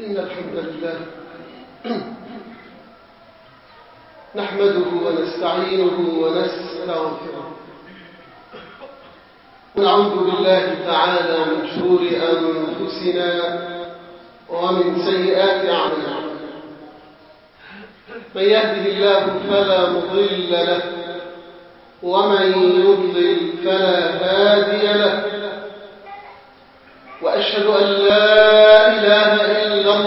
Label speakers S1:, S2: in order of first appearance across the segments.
S1: إن الحمد لله. نحمده ونستعينه ونستغفره. ونعوذ بالله تعالى من شرور أنفسنا ومن سيئات أعمالنا. من يهده الله فلا مضل له ومن يضلل فلا هادي له. وأشهد أن لا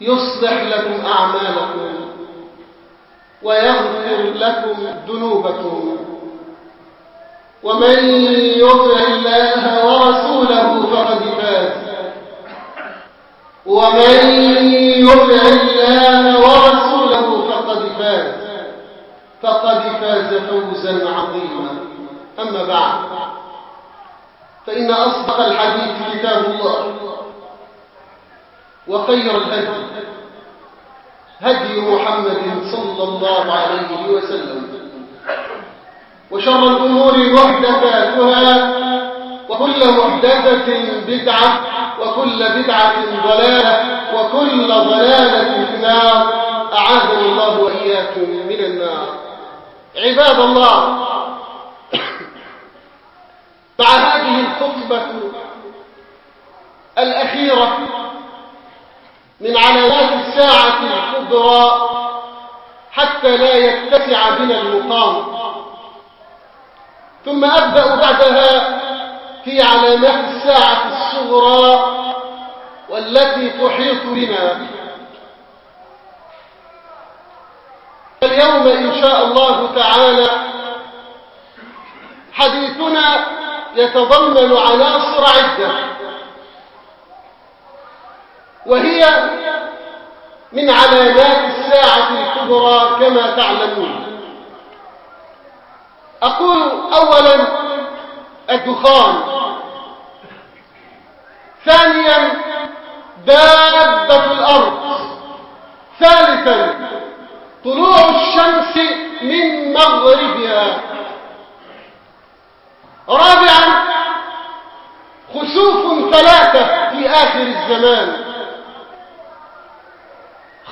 S1: يصلح لكم أعمالكم ويغفر لكم ذنوبكم. ومن يطع الله ورسوله فقد فاز. ومن يطع الله ورسوله فقد فاز. فقد فاز فوزا عظيما. أما بعد فإن أصدق الحديث كتاب الله وخير الهدي هدي محمد صلى الله عليه وسلم. وشر الأمور محدثاتها وكل محدثة بدعة وكل بدعة ضلالة وكل ضلالة في النار. أعاذنا الله وإياكم من النار. عباد الله مع هذه الخطبة الأخيرة من علامات الساعة الكبرى حتى لا يتسع بنا المقام. ثم أبدأ بعدها في علامات الساعة الصغرى والتي تحيط بنا. اليوم إن شاء الله تعالى حديثنا يتضمن عناصر عدة وهي من علامات الساعة الكبرى كما تعلمون. أقول أولا الدخان. ثانيا دابة الأرض. ثالثا طلوع الشمس من مغربها. رابعا خسوف ثلاثة في آخر الزمان.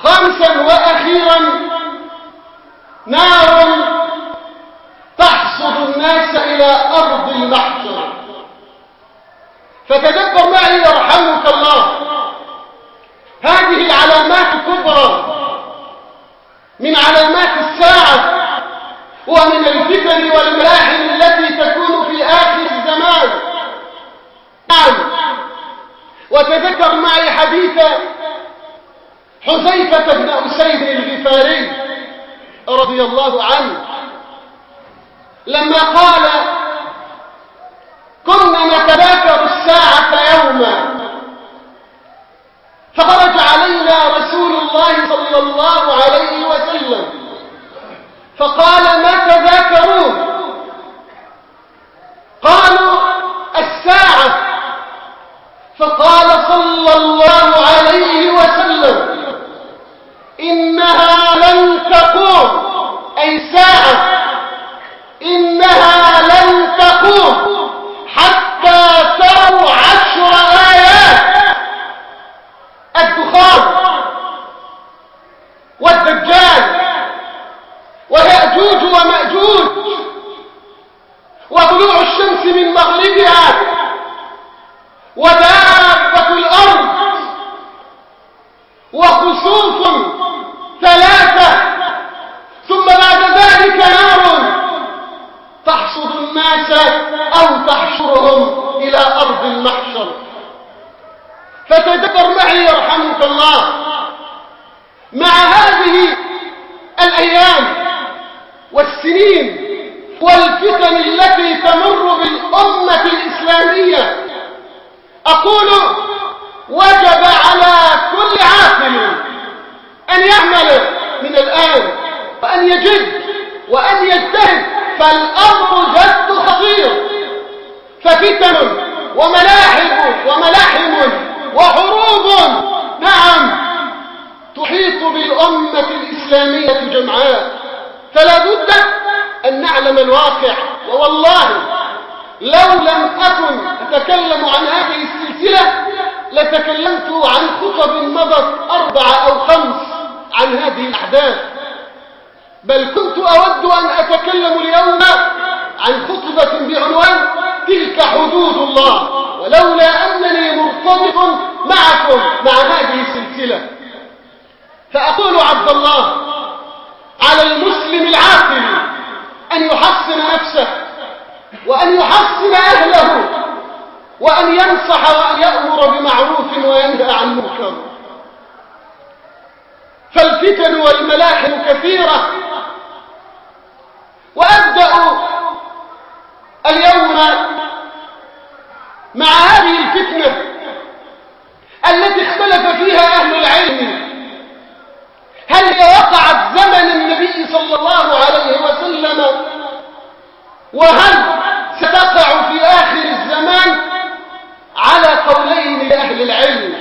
S1: خامسا وأخيرا نار تحصد الناس إلى أرض المحشر فتدبر معي يرحمك الله. هذه العلامات الكبرى من علامات الساعة ومن الفتن والملاحم التي تكون في آخر الزمان. نعم. وتذكر معي حديث حذيفة بن أسيد الغفاري رضي الله عنه؟ لما قال كنا نتذاكر الساعة يوما فخرج علينا رسول الله صلى الله عليه وسلم. فقال ما تذاكرون قالوا الساعة فقال صلى الله عليه وسلم إنها لن تقوم أي ساعة إنها لن تقوم حتى تروا عشر آيات الدخان والدجال ويأجوج وما وخسوف ثلاثة ثم بعد ذلك نار تحصد الناس أو تحشرهم إلى أرض المحشر. فتدبر معي يرحمك الله مع هذه الأيام والسنين والفتن التي تمر بالأمة الإسلامية أقول وجب على كل عاقل أن يعمل من الآن وأن يجد وأن يجتهد فالأمر جد خطير ففتن وملاحم وملاحم وحروب. نعم تحيط بالأمة الإسلامية جمعاء فلا بد أن نعلم الواقع ووالله لو لم أكن أتكلم عن هذه السلسلة لتكلمت عن خطب مضت أربعة أو خمس عن هذه الأحداث. بل كنت أود أن أتكلم اليوم عن خطبة بعنوان تلك حدود الله ولولا أنني مرتبط معكم مع هذه السلسلة فأقول عبد الله على المسلم العاقل أن يحصن نفسه وأن يحصن أهله وأن ينصح وأن يأمر بمعروف وينهى عن منكر. فالفتن والملاحم كثيرة وأبدأ اليوم مع هذه الفتنة التي اختلف فيها أهل العلم. هل وقعت زمن النبي صلى الله عليه وسلم؟ وهل ستقع في آخر الزمان على قولين لأهل العلم؟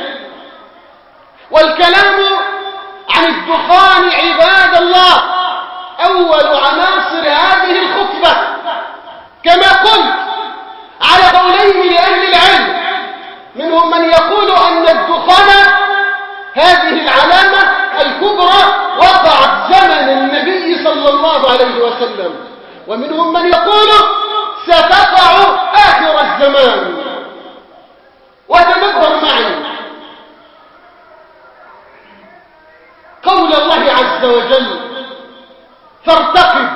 S1: والكلام عن الدخان عباد الله أول الخطبة كما قلت على قولين لأهل العلم منهم من يقول أن الدخان هذه العلامة الكبرى وقعت زمن النبي صلى الله عليه وسلم ومنهم من يقول ستقع آخر الزمان. وتدبر معي قول الله عز وجل فارتقب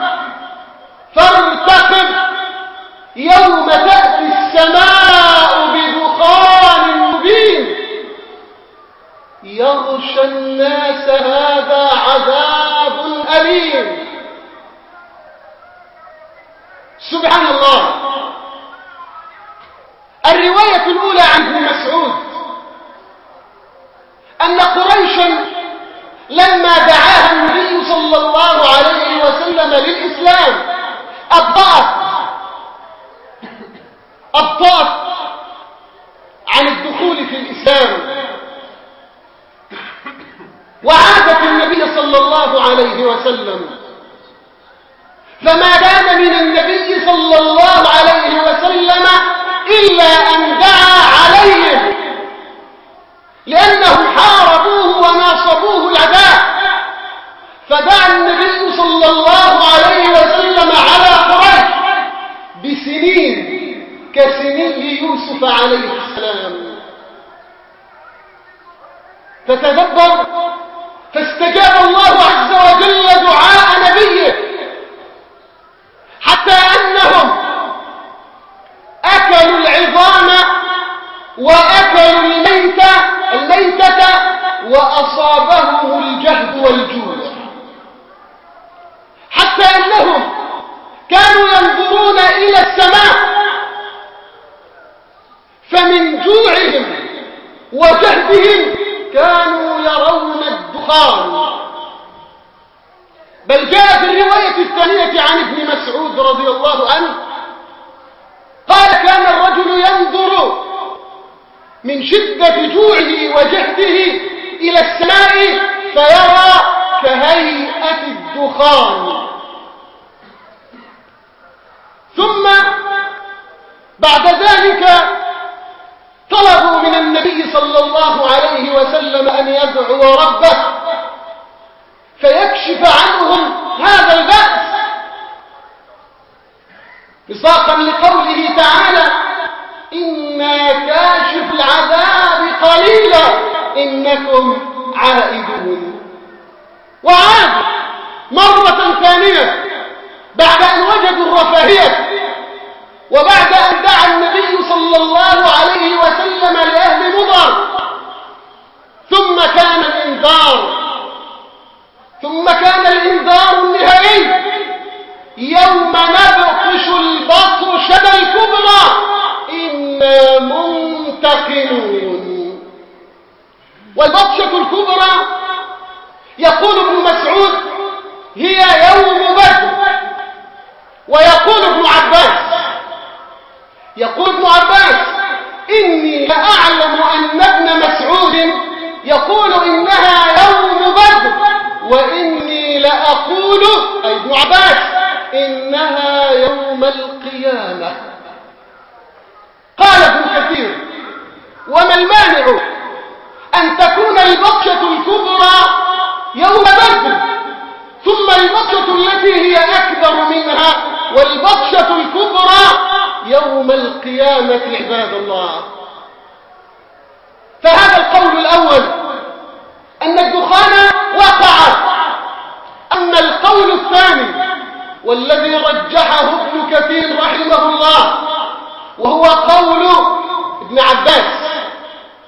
S1: ابن عباس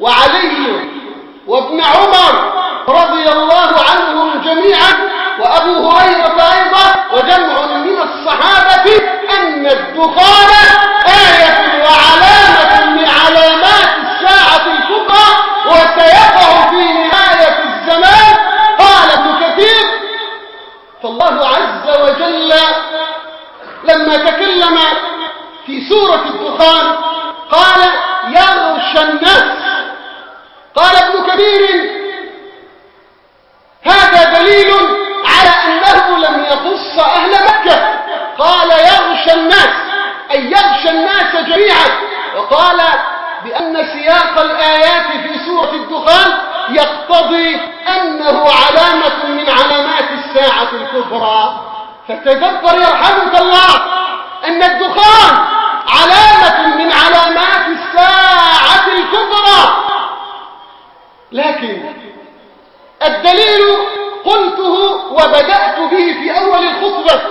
S1: وعلي وابن عمر رضي الله عنهم جميعا وأبو هريرة أيضا وجمع من الصحابة أن الدخان الناس. قال ابن كثير هذا دليل على أنه لم يخص أهل مكة. قال يغشى الناس أي يغشى الناس جميعا. وقال بأن سياق الآيات في سورة الدخان يقتضي أنه علامة من علامات الساعة الكبرى. فتدبر يرحمك الله أن الدخان علامة من علامات الساعة الكبرى لكن الدليل قلته وبدأت به في أول الخطبة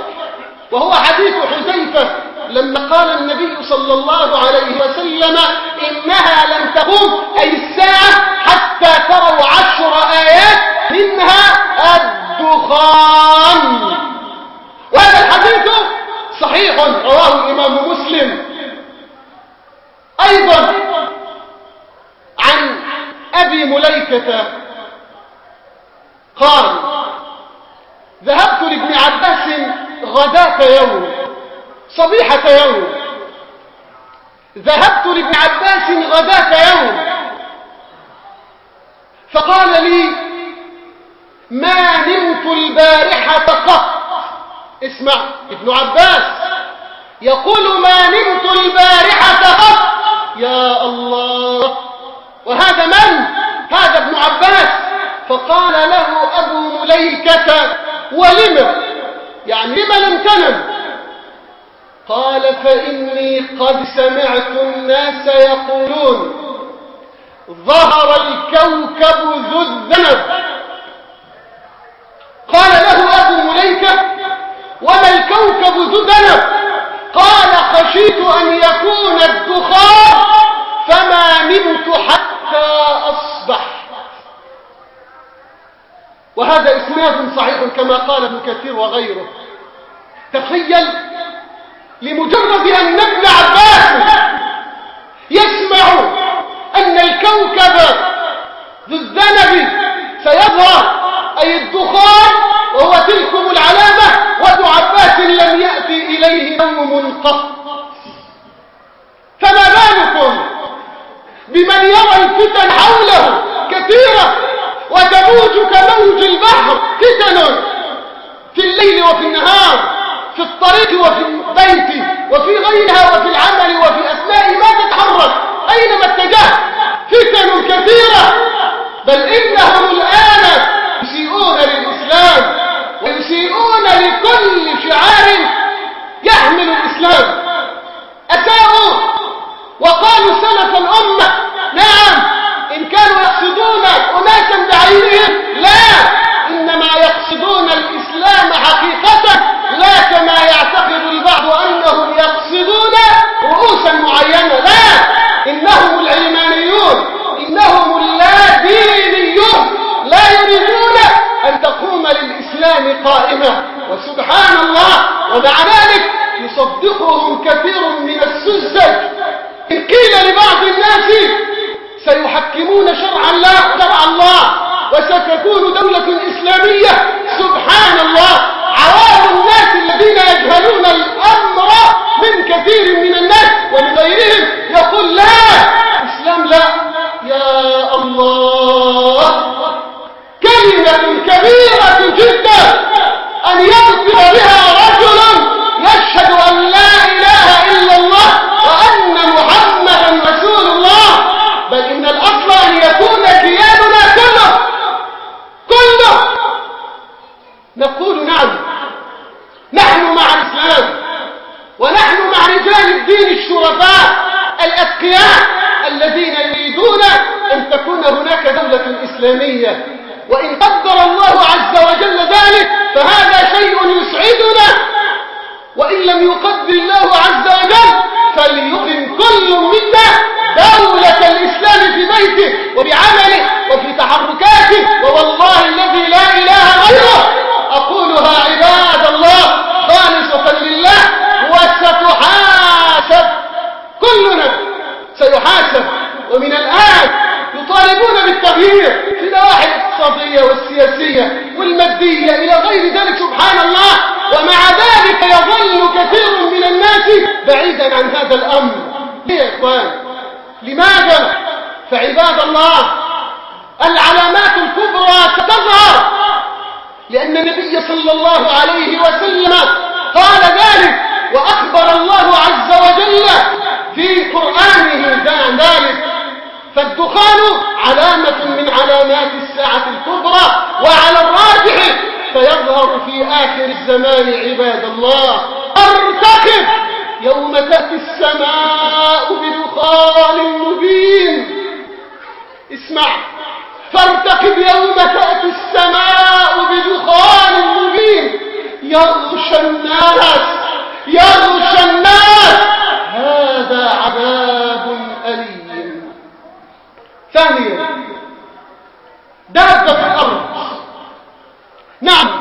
S1: وهو حديث حذيفة لما قال النبي صلى الله عليه وسلم إنها لن تقوم أي الساعة حتى تروا عشر آيات منها الدخان وهذا الحديث صحيح رواه الإمام مسلم أيضا عن أبي مليكة قال ذهبت لابن عباس غداة يوم صبيحة يوم ذهبت لابن عباس غداة يوم فقال لي ما نمت البارحة قط اسمع ابن عباس يقول ما نمت البارحة قط يا الله. وهذا من؟ هذا ابن عباس. فقال له أبو مليكة ولم؟ يعني لم لم تنم. قال فإني قد سمعت الناس يقولون ظهر الكوكب ذو الذنب. قال له أبو مليكة وما الكوكب ذو الذنب؟ قال خشيت أن يكون الدخان فما نمت حتى أصبح. وهذا إسناد صحيح كما قال ابن كثير وغيره. تخيل لمجرد أن ابن عباس أن الكوكب ذو الذنب سيظهر أي الدخان وهو تلكم العلامة وابن عباس لم يأتي إليه نوم قط. فما بالكم بمن يرى الفتن حوله كثيرة وتموج كموج البحر فتن في الليل وفي النهار في الطريق وفي البيت وفي غيرها وفي العمل وفي أثناء ما تتحرك. أينما اتجهت فتن كثيرة بل إنهم الآن يسيئون للإسلام ويسيئون لكل شعار يحمل الإسلام. أساءوا وقالوا سلف الأمة نعم إن كانوا يقصدون ومع ذلك يصدقهم كثير من السذج. إن قيل لبعض الناس سيحكمون شرع الله شرع الله وستكون دولة إسلامية. سبحان الله. عوام الناس الذين يجهلون الأمر من كثير من الناس ومن غيرهم يقول لا. إسلام لا. يا الله. كلمة كبيرة جدا أن يغفر بها الضعفاء الأذكياء الذين يريدون أن تكون هناك دولة إسلامية. وإن قدر الله عز وجل ذلك فهذا شيء يسعدنا. وإن لم يقدر الله عز وجل فليقم كل منا دولة الإسلام في بيته وبعمله وفي نعم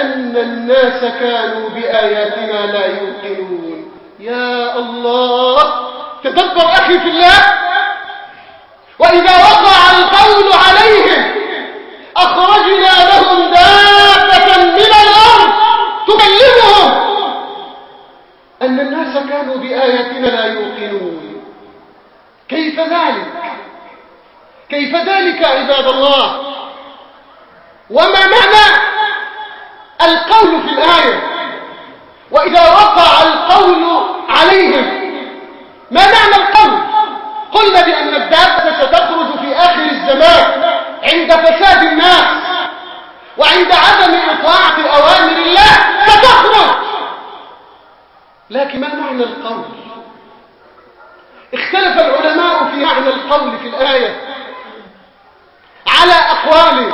S1: أن الناس كانوا بآياتنا لا يوقنون. يا الله! تدبر أخي في الله! وإذا وقع القول عليهم أخرجنا لهم دابة من الأرض تكلمهم أن الناس كانوا بآياتنا لا يوقنون. كيف ذلك؟ كيف ذلك عباد الله؟ وما معنى القول في الآية. وإذا وقع القول عليهم ما معنى القول؟ قلنا بأن الدابة ستخرج في آخر الزمان عند فساد الناس وعند عدم إطاعة أوامر الله ستخرج. لكن ما معنى القول؟ اختلف العلماء في معنى القول في الآية. على أقوال.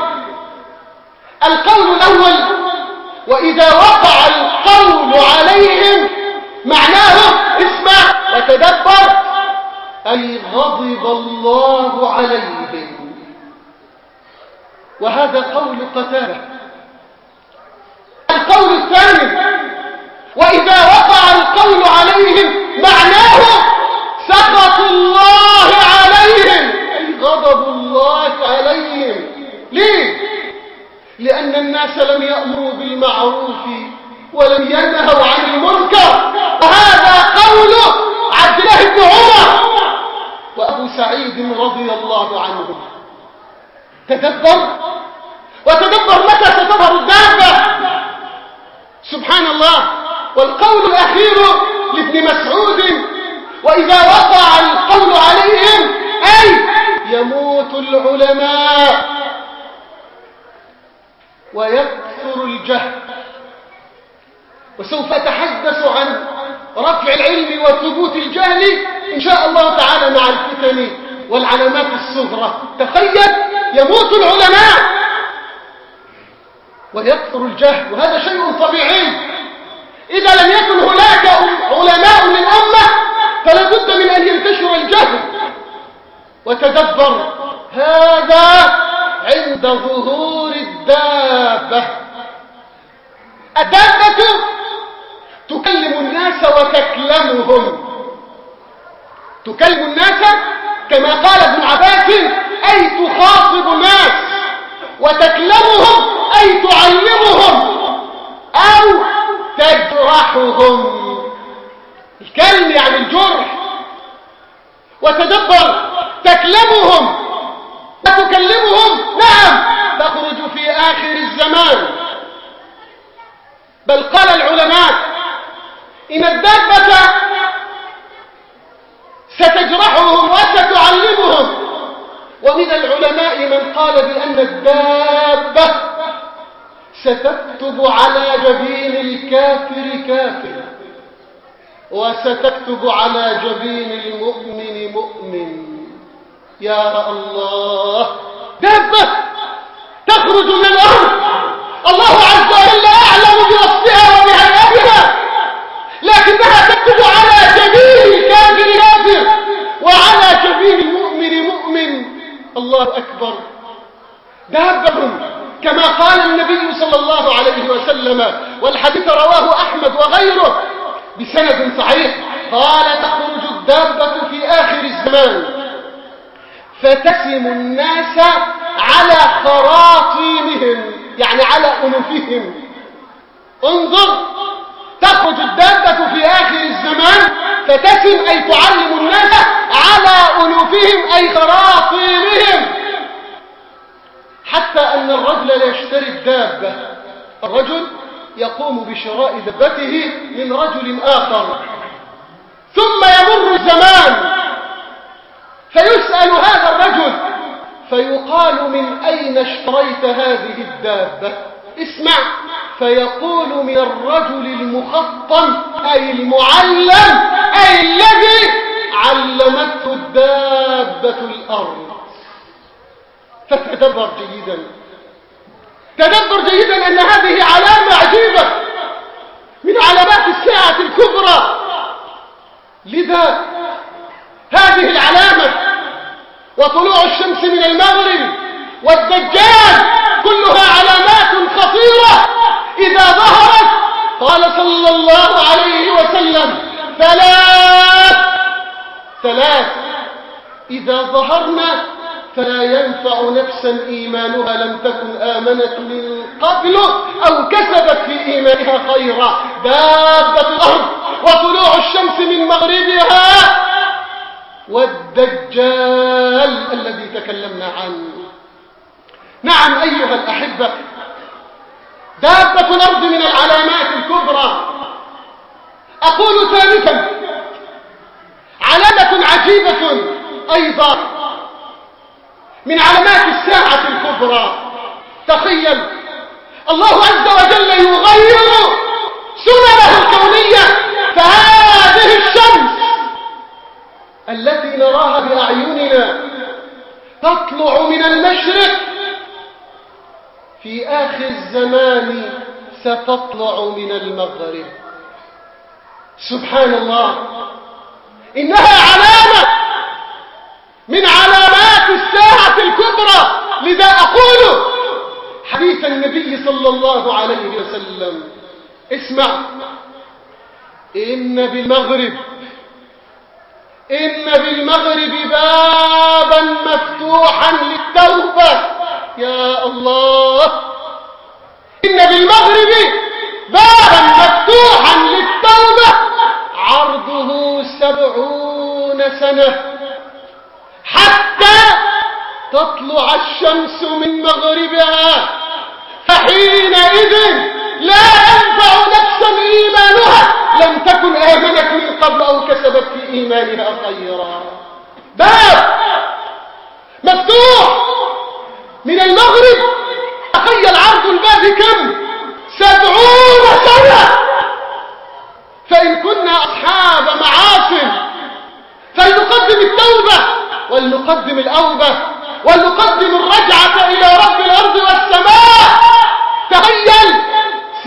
S1: القول الأول وإذا وقع القول عليهم معناه اسمع وتدبر أي غضب الله عليهم. وهذا قول قتاله القول الثاني وإذا وقع القول عليهم معناه سخط الله عليهم أي غضب الله عليهم ليه لأن الناس لم يأمروا بالمعروف ولم ينهوا عن المنكر وهذا قول عبد الله بن عمر وأبو سعيد رضي الله عنه. تدبر؟ وتدبر متى؟ ستظهر الدابة. سبحان الله. والقول الأخير لابن مسعود وإذا وقع القول عليهم أي يموت العلماء. ويكثر الجهل. وسوف أتحدث عن رفع العلم وثبوت الجهل إن شاء الله تعالى مع الفتن والعلامات الصغرى. تخيل يموت العلماء. ويكثر الجهل وهذا شيء طبيعي. إذا لم يكن هناك علماء من أمة فلا بد من أن ينتشر الجهل. وتدبر هذا عند ظهور الدابة. الدابة تكلم الناس وتكلمهم. تكلم الناس كما قال ابن عباس أي تخاطب الناس. وتكلمهم أي تعلمهم. أو تجرحهم. الكلم يعني الجرح. وتدبر تكلمهم. وتكلمهم نعم. تخرج في آخر الزمان. بل قال العلماء إن الدابة ستجرحهم وستعلمهم. ومن العلماء من قال بأن الدابة ستكتب على جبين الكافر كافر. وستكتب على جبين المؤمن مؤمن. يا الله. دابة تخرج من الأرض. الله عز وجل أعلم بنفسها وبهيئتها لكنها تكتب على جبين الكافر كافر وعلى جبين المؤمن مؤمن. الله أكبر. دابة كما قال النبي صلى الله عليه وسلم والحديث رواه أحمد وغيره بسند صحيح. قال تخرج الدابة في آخر الزمان. فتسم الناس على خراطيمهم يعني على أنوفهم. انظر تخرج الدابة في آخر الزمان فتسم أي تعلم الناس على أنوفهم أي خراطيمهم. حتى أن الرجل لا يشتري الدابة الرجل يقوم بشراء دابته من رجل آخر. ثم يمر الزمان. فيسأل هذا الرجل فيقال من أين اشتريت هذه الدابة؟ اسمع فيقول من الرجل المخطم أي المعلم أي الذي علمته الدابة الأرض. فتدبر جيدا. تدبر جيدا أن هذه علامة عجيبة من علامات الساعة الكبرى. لذا هذه العلامة وطلوع الشمس من المغرب والدجال كلها علامات خطيرة. إذا ظهرت قال صلى الله عليه وسلم ثلاث ثلاث. إذا ظهرنا فلا ينفع نفسا إيمانها لم تكن آمنت من قبل أو كسبت في إيمانها خيرا. دابة الأرض وطلوع الشمس من مغربها والدجال الذي تكلمنا عنه. نعم أيها الأحبة دابة الأرض من العلامات الكبرى. أقول ثالثا علامة عجيبة أيضا من علامات الساعة الكبرى. تخيل الله عز وجل يغير سننه الكونية فهذه الشمس التي نراها بأعيننا. تطلع من المشرق. في آخر الزمان ستطلع من المغرب. سبحان الله إنها علامة من علامات الساعة الكبرى. لذا أقول حديث النبي صلى الله عليه وسلم. اسمع. إن بالمغرب إن بالمغرب بابا مفتوحا للتوبة. يا الله. إن بالمغرب بابا مفتوحا للتوبة. عرضه سبعون سنة. حتى تطلع الشمس من مغربها. فحينئذ لا ينفع نفسا إيمانها لم تكن آمنت من قبل أو كسبت في إيمانها خيرا. باب! مفتوح! من المغرب! تخيل عرض الباب كم؟ سبعون سنة! فإن كنا أصحاب معاصم فلنقدم التوبة ولنقدم الأوبة ولنقدم الرجعة إلى رب الأرض والسماء. تخيل!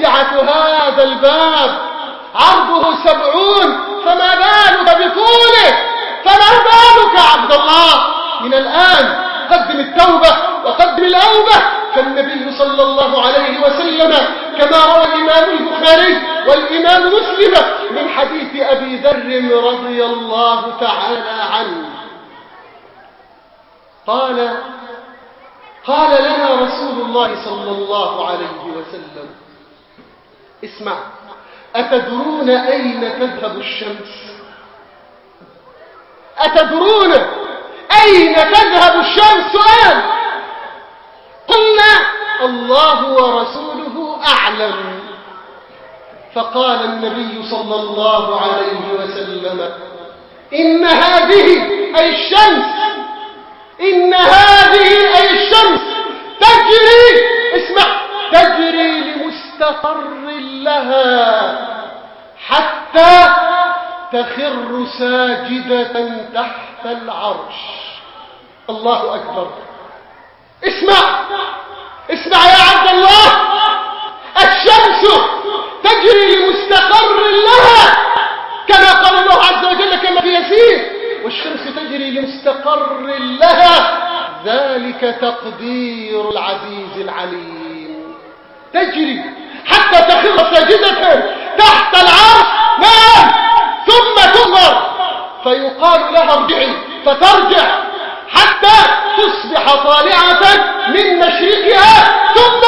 S1: سعة هذا الباب! عرضه سبعون فما بالك بطوله؟ فما بالك عبد الله؟ من الآن قدم التوبة وقدم الأوبة فالنبي صلى الله عليه وسلم كما روى الإمام البخاري والإمام مسلم من حديث أبي ذر رضي الله تعالى عنه. قال قال لنا رسول الله صلى الله عليه وسلم اسمع أتدرون أين تذهب الشمس؟ أتدرون أين تذهب الشمس الآن؟ قلنا الله ورسوله أعلم. فقال النبي صلى الله عليه وسلم إن هذه أي الشمس إن هذه أي الشمس تجري اسمع تجري لمستقر لها حتى تخر ساجدة تحت العرش. الله أكبر. اسمع. اسمع يا عبد الله. الشمس تجري لمستقر لها كما قال الله عز وجل كما في يسير والشمس تجري لمستقر لها. ذلك تقدير العزيز العليم. تجري. حتى تخر ساجدة تحت العرش نعم ثم تغمر فيقال لها ارجعي فترجع حتى تصبح طالعة من مشرقها ثم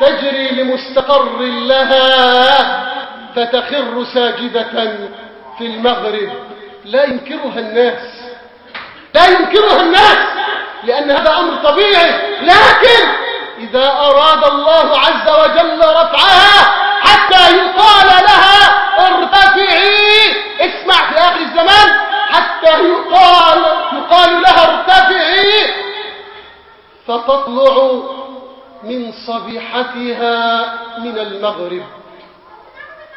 S1: تجري لمستقر لها فتخر ساجدة في المغرب. لا ينكرها الناس. لا ينكرها الناس لأن هذا أمر طبيعي. لكن إذا أراد الله عز وجل رفعها حتى يقال لها ارتفعي اسمع في آخر الزمان حتى يقال, يقال لها ارتفعي فتطلع من صبيحتها من المغرب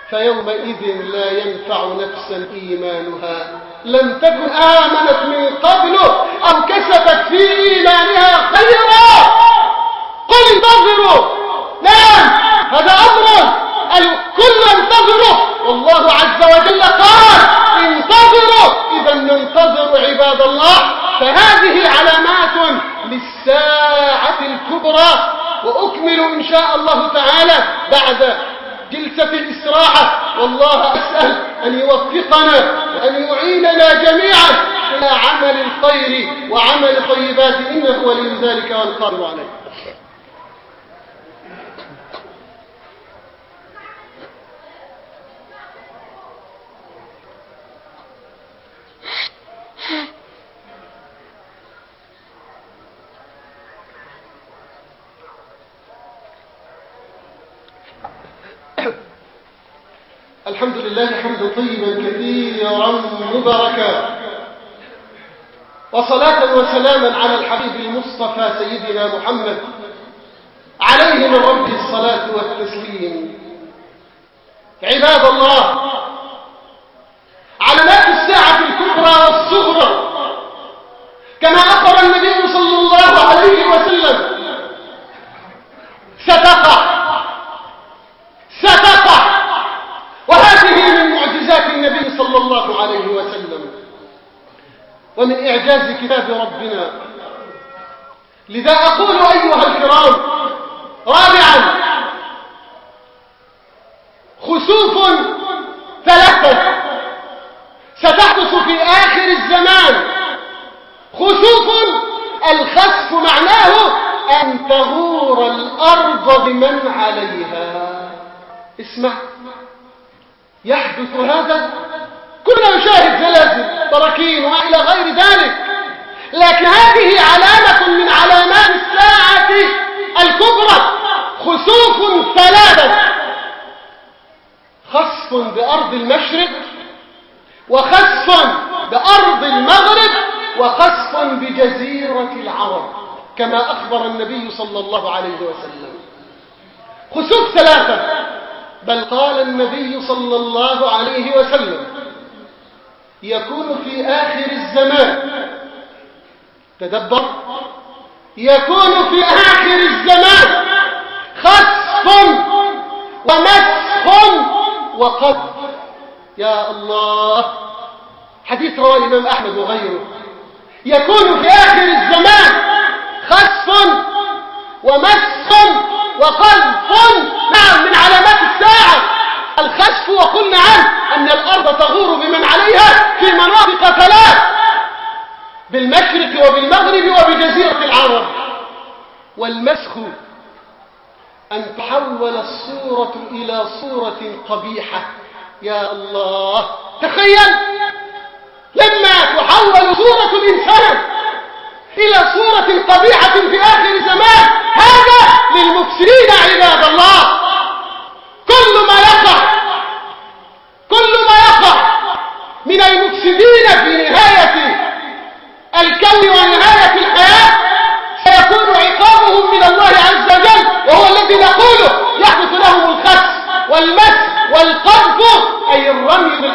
S1: فيومئذ لا ينفع نفسا إيمانها. لم تكن آمنت من قبل أو كسبت في إيمانها خيرا. قل انتظروا. نعم هذا أمر. الكل انتظروا. والله عز وجل قال انتظروا. إذا ننتظر عباد الله. فهذه علامات للساعة الكبرى. وأكمل إن شاء الله تعالى بعد جلسة الاستراحة والله أسأل أن يوفقنا وأن يعيننا جميعا على عمل الخير وعمل الطيبات. إنه ولي ذلك والقادر عليه. الحمد لله حمدا طيبا كثيرا مباركا. وصلاة وسلاما على الحبيب المصطفى سيدنا محمد. عليه من رب الصلاة والتسليم. عباد الله الكبرى والصغرى. كما أخبر النبي صلى الله عليه وسلم. ستقع ستقع وهذه من معجزات النبي صلى الله عليه وسلم. ومن إعجاز كتاب ربنا. لذا أقول أيها الكرام رابعا خسوف ستحدث في آخر الزمان. خسوف الخسف معناه أن تغور الأرض بمن عليها. اسمع. يحدث هذا كنا نشاهد زلازل براكين وما إلى غير ذلك. لكن هذه علامة من علامات الساعة الكبرى. خسوف ثلاثة. خسف بأرض المشرق وخسف بأرض المغرب وخسف بجزيرة العرب كما أخبر النبي صلى الله عليه وسلم. خسوف ثلاثة بل قال النبي صلى الله عليه وسلم يكون في آخر الزمان تدبر يكون في آخر الزمان خسف ومسخ وقذف. يا الله. حديث رواه الإمام أحمد وغيره. يكون في آخر الزمان خسف ومسخ وقذف. نعم من علامات الساعة. الخسف وقلنا عنه أن الأرض تغور بمن عليها في مناطق ثلاث. بالمشرق وبالمغرب وبجزيرة العرب. والمسخ أن تحول الصورة إلى صورة قبيحة. يا الله تخيل! لما تحول صورة الإنسان إلى صورة قبيحة في آخر زمان هذا للمفسدين عباد الله. كل ما يقع كل ما يقع من المفسدين في نهاية الكون ونهاية الحياة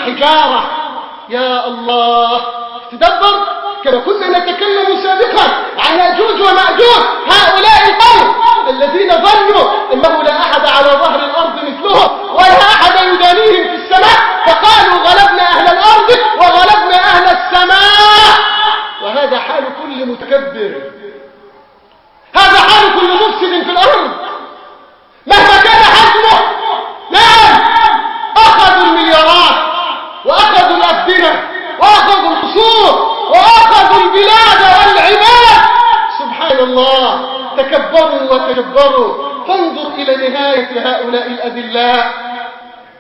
S1: بالحجارة يا الله. تدبر؟ كما كنا نتكلم سابقا عن ياجوج ومأجوج. هؤلاء القوم الذين ظنوا أنه لا أحد على ظهر الأرض مثلهم ولا أحد يدانيهم في السماء. فقالوا غلبنا أهل الأرض وغلبنا أهل السماء. وهذا حال كل متكبر. هذا حال كل مفسد في الأرض. مهما كان حجمه نعم البلاد والعباد. سبحان الله تكبروا وتجبروا فانظر إلى نهاية هؤلاء الأذلاء.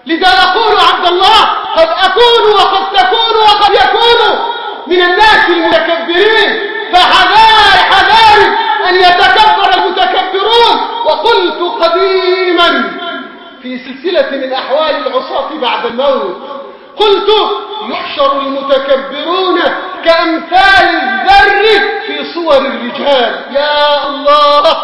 S1: لذا نقول عبد الله قد أكون وقد تكون وقد يكون من الناس المتكبرين. فحذار حذار أن يتكبر المتكبرون. وقلت قديما في سلسلة من أحوال العصاة بعد الموت. قلت يحشر المتكبرون كأمثال الذر في صور الرجال. يا الله!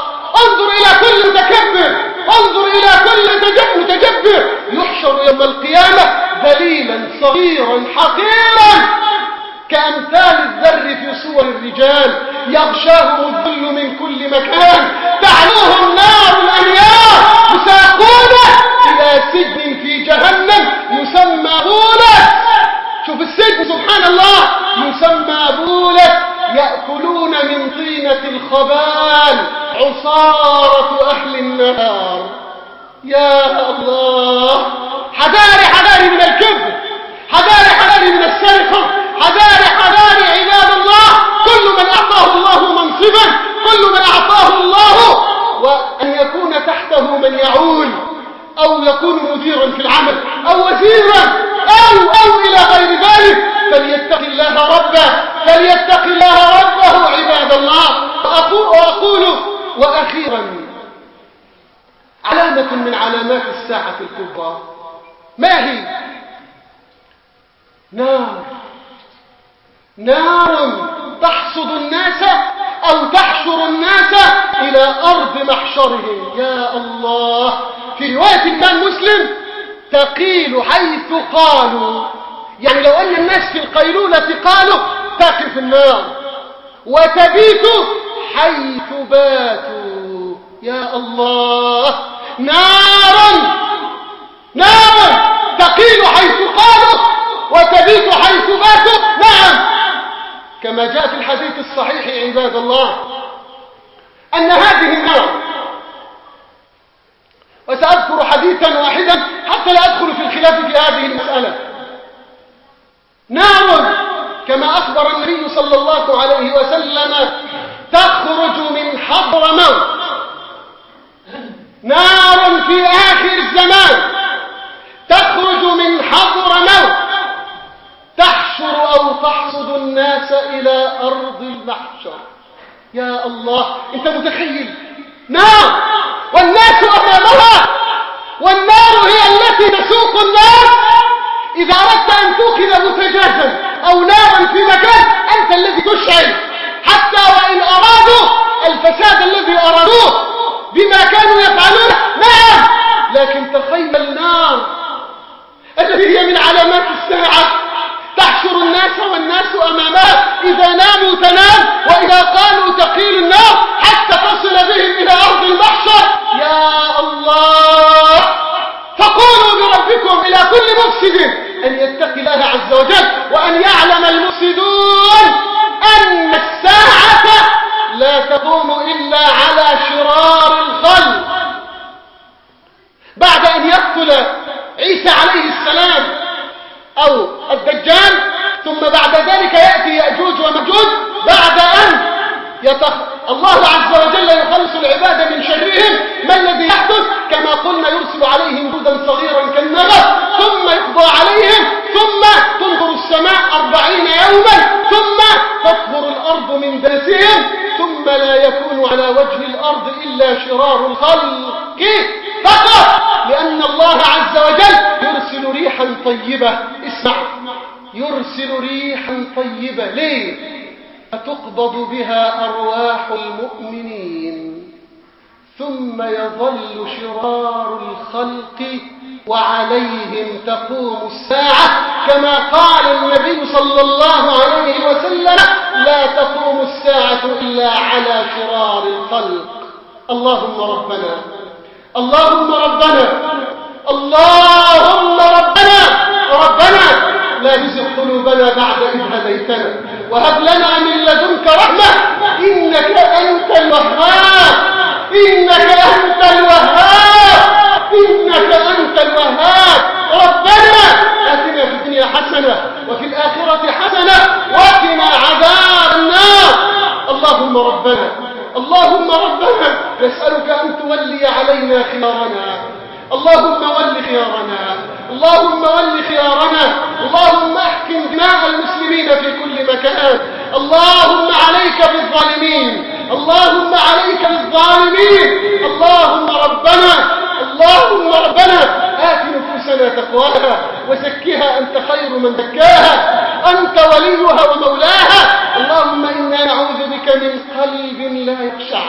S1: انظر إلى كل متكبر! انظر إلى كل متكبر يحشر يوم القيامة ذليلا صغيرا حقيرا! كأمثال الذر في صور الرجال. يغشاهم الذل من كل مكان. تعلوهم نار الأنيار يساقون إلى سجن السجن سبحان الله. يسمى بولك يأكلون من طينة الخبال. عصارة أهل النار يا الله. حذاري حذاري من الكذب. حذاري حذاري من السرقة. حذاري حذاري عباد الله. كل من أعطاه الله منصبا كل من أعطاه الله. وأن يكون تحته من يعول أو يكون مديرا في العمل أو وزيرا. أو أو إلى غير ذلك فليتق الله ربه فليتق الله ربه عباد الله. وأقول, وأخيرا علامة من علامات الساعة الكبرى. ما هي؟ نار. نار تحصد الناس أو تحشر الناس إلى أرض محشرهم. يا الله. في رواية كان مسلم تقيل حيث قالوا. يعني لو أن الناس في القيلولة قالوا تقف النار. وتبيت حيث باتوا. يا الله. نارا. نارا. تقيل حيث قالوا وتبيت حيث باتوا. نعم. كما جاء في الحديث الصحيح عباد الله أن هذه النار وسأذكر حديثا واحدا حتى لا أدخل في الخلاف في هذه المسألة. نار كما أخبر النبي صلى الله عليه وسلم تخرج من حضر موت. نار في آخر الزمان. تخرج من حضر موت. تحشر أو تحصد الناس إلى أرض المحشر. يا الله أنت متخيل؟ نار والناس أمامها والنار هي التي تسوق الناس إذا أردت أن توقد متجازا أو نارا في مكان أنت الذي تشعل. حتى وإن أرادوا الفساد الذي أرادوه بما كانوا يفعلون نعم. لكن تخيل النار التي هي من علامات الساعة. تحشر الناس والناس أمامها. إذا ناموا تنام وإذا قالوا تقيل النار حتى تصل بهم إلى أرض المحشر. يا الله! فقولوا بربكم إلى كل مفسد أن يتقي الله عز وجل وأن يعلم المفسدون أن الساعة لا تقوم إلا على شرار الخلق. بعد أن يقتل عيسى عليه السلام أو الدجال ثم بعد ذلك يأتي يأجوج ومجوج بعد أن يتخ... الله عز وجل يخلص العباد من شرهم. ما الذي يحدث؟ كما قلنا يرسل عليهم جودا صغيرا كالنغف ثم يقضى عليهم ثم تنظر السماء أربعين يوما ثم تطهر الأرض من دنسهم ثم لا يكون على وجه الأرض إلا شرار الخلق. فقط لأن الله عز وجل يرسل ريحا طيبة. اسمع. يرسل ريحا طيبة. ليه؟ فتقبض بها أرواح المؤمنين ثم يظل شرار الخلق وعليهم تقوم الساعة كما قال النبي صلى الله عليه وسلم لا تقوم الساعة إلا على شرار الخلق. اللهم ربنا اللهم ربنا اللهم ربنا ربنا لا تزغ قلوبنا بعد إذ هديتنا. وهب لنا من لدنك رحمة. إنك أنت الوهاب. إنك أنت الوهاب. إنك أنت الوهاب. ربنا آتنا في الدنيا حسنة وفي الآخرة حسنة وقنا عذاب النار. اللهم ربنا اللهم ربنا نسألك أن تولي علينا خيارنا. اللهم ول خيارنا. اللهم ول خيارنا. اللهم احكم دماء المسلمين في كل مكان اللهم عليك بالظالمين. اللهم عليك بالظالمين. اللهم ربنا اللهم ربنا آت نفوسنا تقواها وزكها أنت خير من زكاها. أنت وليها ومولاها. اللهم إنا نعوذ بك من قلب لا يخشع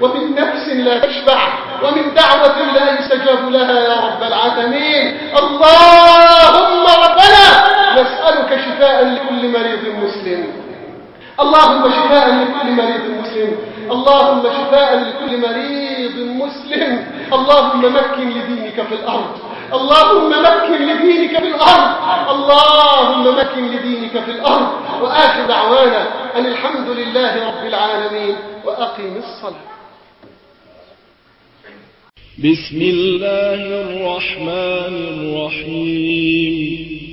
S1: ومن نفس لا تشبع ومن دعوة لا يستجاب لها يا رب العالمين. اللهم ربنا نسألك شفاء لكل مريض مسلم. اللهم شفاء لكل مريض مسلم. اللهم شفاء لكل مريض مسلم. اللهم مكن لدينك في الأرض. اللهم مكن لدينك في الأرض. اللهم مكن لدينك في الأرض. وآخر دعوانا أن الحمد لله رب العالمين. وأقم الصلاة.
S2: بسم الله الرحمن الرحيم.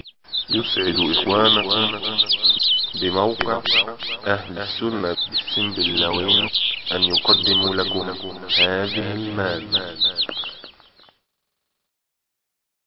S3: يسعد إخواننا بموقع أهل السنة بالسنبلاوين أن يقدموا لكم هذه المادة.